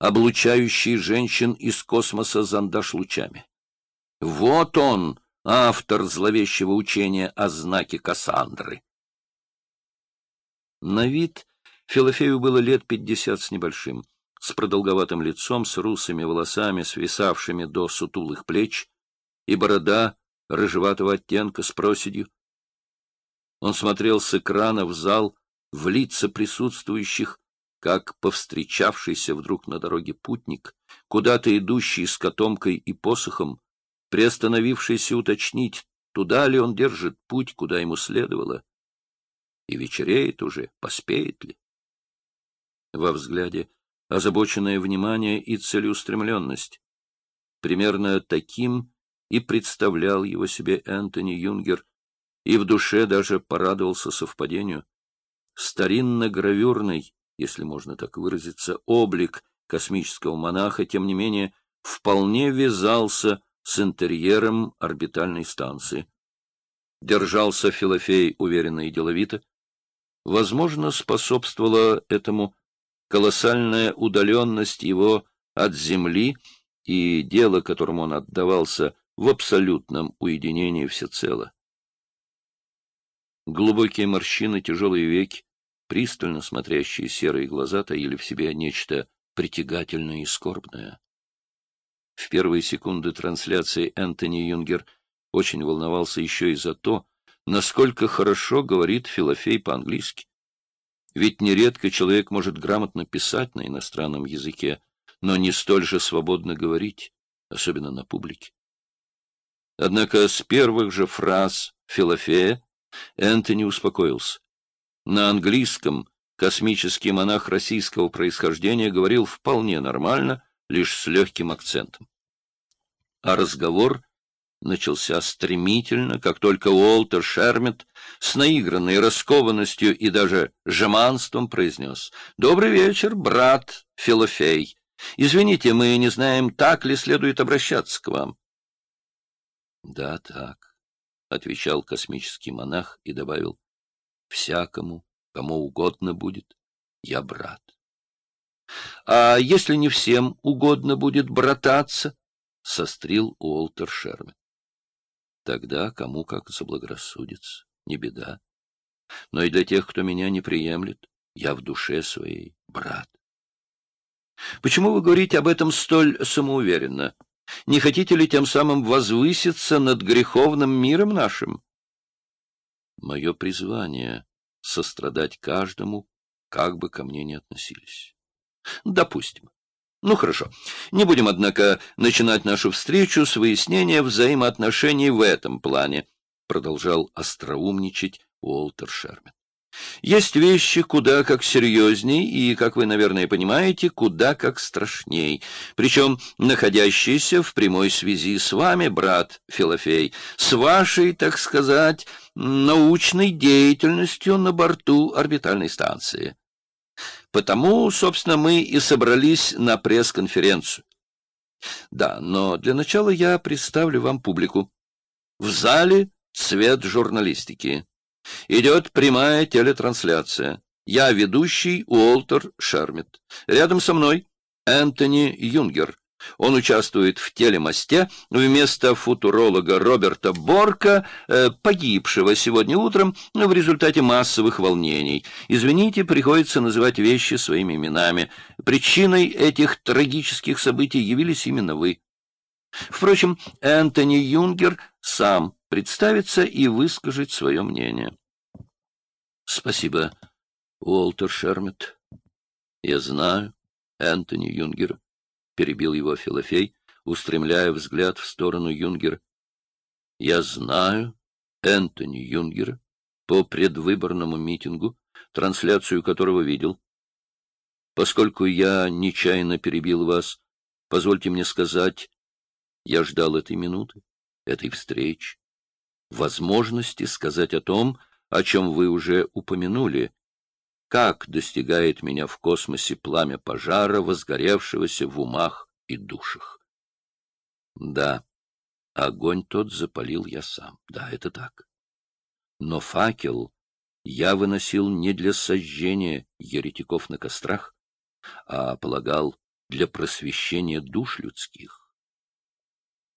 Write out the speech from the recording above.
облучающий женщин из космоса зондаж-лучами. Вот он, автор зловещего учения о знаке Кассандры. На вид Филофею было лет пятьдесят с небольшим, с продолговатым лицом, с русыми волосами, свисавшими до сутулых плеч, и борода рыжеватого оттенка с проседью. Он смотрел с экрана в зал, в лица присутствующих, как повстречавшийся вдруг на дороге путник, куда-то идущий с котомкой и посохом, приостановившийся уточнить, туда ли он держит путь, куда ему следовало. И вечереет уже, поспеет ли? Во взгляде озабоченное внимание и целеустремленность. Примерно таким и представлял его себе Энтони Юнгер, и в душе даже порадовался совпадению. Старинно-гравюрный, если можно так выразиться, облик космического монаха, тем не менее, вполне вязался с интерьером орбитальной станции. Держался Филофей уверенно и деловито. Возможно, способствовала этому колоссальная удаленность его от Земли и дело, которому он отдавался в абсолютном уединении всецело. Глубокие морщины, тяжелые веки, пристально смотрящие серые глаза таили в себе нечто притягательное и скорбное. В первые секунды трансляции Энтони Юнгер очень волновался еще и за то, насколько хорошо говорит Филофей по-английски. Ведь нередко человек может грамотно писать на иностранном языке, но не столь же свободно говорить, особенно на публике. Однако с первых же фраз Филофея Энтони успокоился. На английском космический монах российского происхождения говорил вполне нормально, лишь с легким акцентом. А разговор начался стремительно, как только Уолтер Шермет с наигранной раскованностью и даже жеманством произнес «Добрый вечер, брат Филофей. Извините, мы не знаем, так ли следует обращаться к вам». «Да, так», — отвечал космический монах и добавил «Всякому, кому угодно будет, я брат». «А если не всем угодно будет брататься?» — сострил Уолтер Шермет. Тогда кому как заблагорассудится, не беда. Но и для тех, кто меня не приемлет, я в душе своей брат. Почему вы говорите об этом столь самоуверенно? Не хотите ли тем самым возвыситься над греховным миром нашим? Мое призвание — сострадать каждому, как бы ко мне ни относились. Допустим. Ну, хорошо. Не будем, однако, начинать нашу встречу с выяснения взаимоотношений в этом плане, продолжал остроумничать Уолтер Шермен. Есть вещи куда как серьезней и, как вы, наверное, понимаете, куда как страшней, причем находящиеся в прямой связи с вами, брат Филофей, с вашей, так сказать, научной деятельностью на борту орбитальной станции. Потому, собственно, мы и собрались на пресс-конференцию. Да, но для начала я представлю вам публику. В зале цвет журналистики. Идет прямая телетрансляция. Я ведущий Уолтер Шермит. Рядом со мной Энтони Юнгер, он участвует в телемосте вместо футуролога Роберта Борка, э, погибшего сегодня утром в результате массовых волнений. Извините, приходится называть вещи своими именами. Причиной этих трагических событий явились именно вы. Впрочем, Энтони Юнгер сам представится и выскажет свое мнение. Спасибо, Уолтер Шермет. Я знаю Энтони Юнгера перебил его Филофей, устремляя взгляд в сторону Юнгера. Я знаю Энтони Юнгера по предвыборному митингу, трансляцию которого видел. Поскольку я нечаянно перебил вас, позвольте мне сказать, я ждал этой минуты, этой встречи, возможности сказать о том, о чем вы уже упомянули, как достигает меня в космосе пламя пожара, возгоревшегося в умах и душах. Да, огонь тот запалил я сам, да, это так. Но факел я выносил не для сожжения еретиков на кострах, а полагал для просвещения душ людских.